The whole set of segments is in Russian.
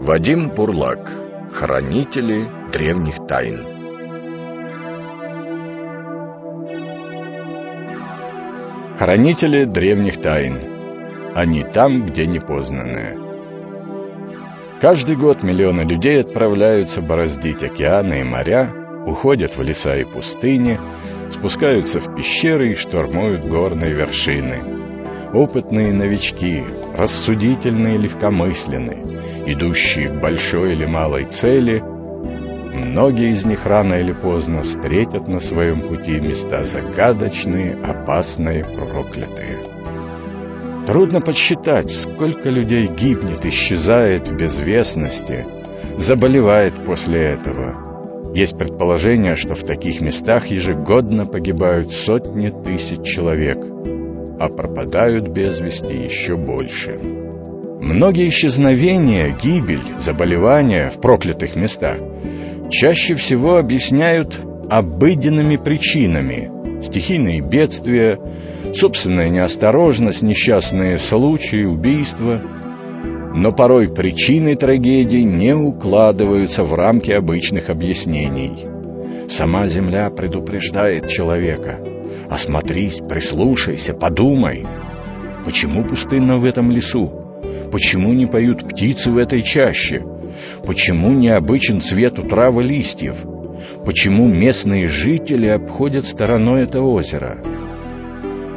Вадим Бурлак. Хранители древних тайн. Хранители древних тайн. Они там, где непознанные. Каждый год миллионы людей отправляются бороздить океаны и моря, уходят в леса и пустыни, спускаются в пещеры и штурмуют горные вершины. Опытные новички, рассудительные и легкомысленные, идущие к большой или малой цели, многие из них рано или поздно встретят на своем пути места загадочные, опасные, проклятые. Трудно подсчитать, сколько людей гибнет, исчезает в безвестности, заболевает после этого. Есть предположение, что в таких местах ежегодно погибают сотни тысяч человек, а пропадают без вести еще больше. Многие исчезновения, гибель, заболевания в проклятых местах чаще всего объясняют обыденными причинами. Стихийные бедствия, собственная неосторожность, несчастные случаи, убийства. Но порой причины трагедий не укладываются в рамки обычных объяснений. Сама Земля предупреждает человека. Осмотрись, прислушайся, подумай. Почему пустынно в этом лесу? Почему не поют птицы в этой чаще? Почему необычен цвет у травы листьев? Почему местные жители обходят стороной это озеро?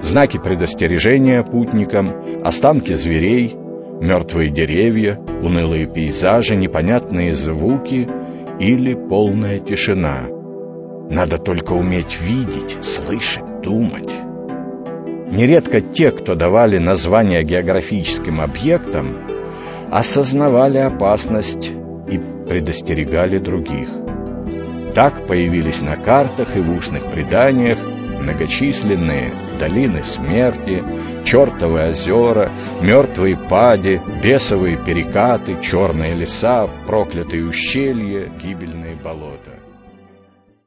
Знаки предостережения путникам, останки зверей, мертвые деревья, унылые пейзажи, непонятные звуки или полная тишина. Надо только уметь видеть, слышать, думать. Нередко те, кто давали названия географическим объектам, осознавали опасность и предостерегали других. Так появились на картах и в устных преданиях многочисленные долины смерти, чертовы озера, мертвые пади, бесовые перекаты, черные леса, проклятые ущелья, гибельные болота.